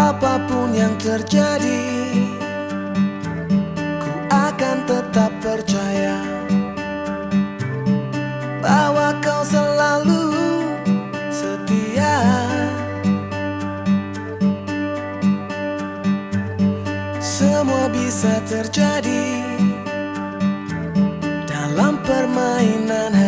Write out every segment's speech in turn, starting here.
Apa pun yang terjadi Ku akan tetap percaya Bahwa kau selalu setia. Semua bisa terjadi Dalam permainan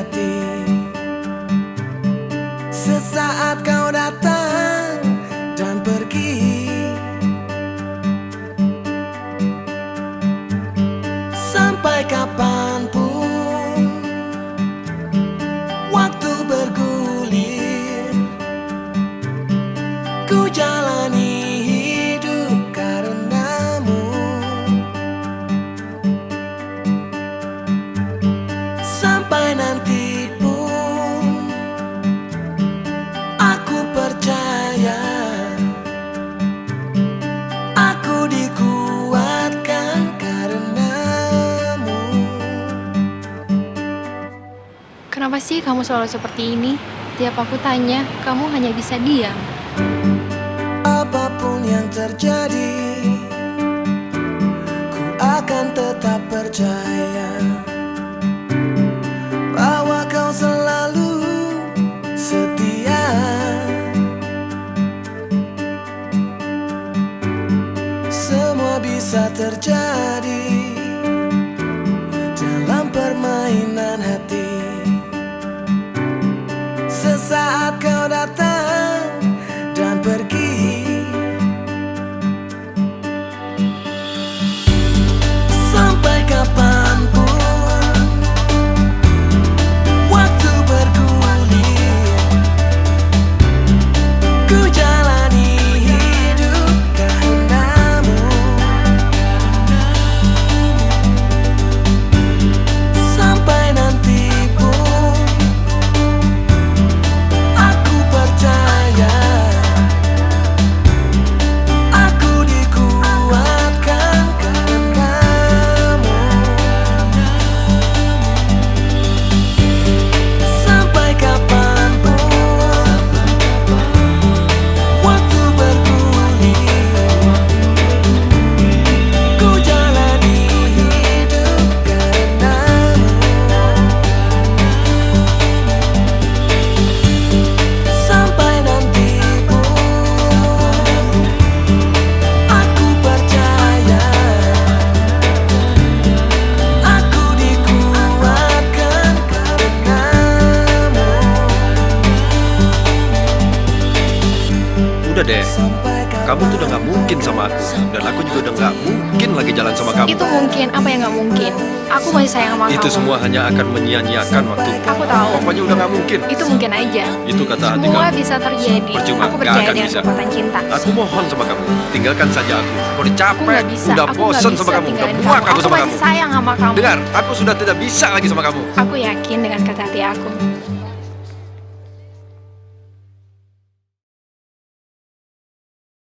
Kenapa sih kamu selalu seperti ini? Tiap aku tanya, kamu hanya bisa diam. Apa pun yang terjadi Ku akan tetap percaya Bahwa kau selalu setia Semua bisa terjadi Dalam permainan Ku Udah deh, kamu tuh udah gak mungkin sama aku Dan aku juga udah gak mungkin lagi jalan sama kamu Itu mungkin, apa yang nggak mungkin? Aku masih sayang sama Itu kamu. semua hanya akan menyia-nyiakan waktu Aku tahu. Pokoknya udah gak mungkin Itu mungkin aja. Itu kata hati Semua kamu bisa terjadi. Percuma, aku nggak percaya dengan bisa. kekuatan cinta. Aku mohon sama kamu Tinggalkan saja aku Aku udah Aku capek, nggak bisa. udah aku nggak bosan sama kamu Udah muak aku Aku sama masih kamu sayang sama kamu. Dengar, aku sudah tidak bisa lagi sama kamu Aku yakin dengan kata hati aku.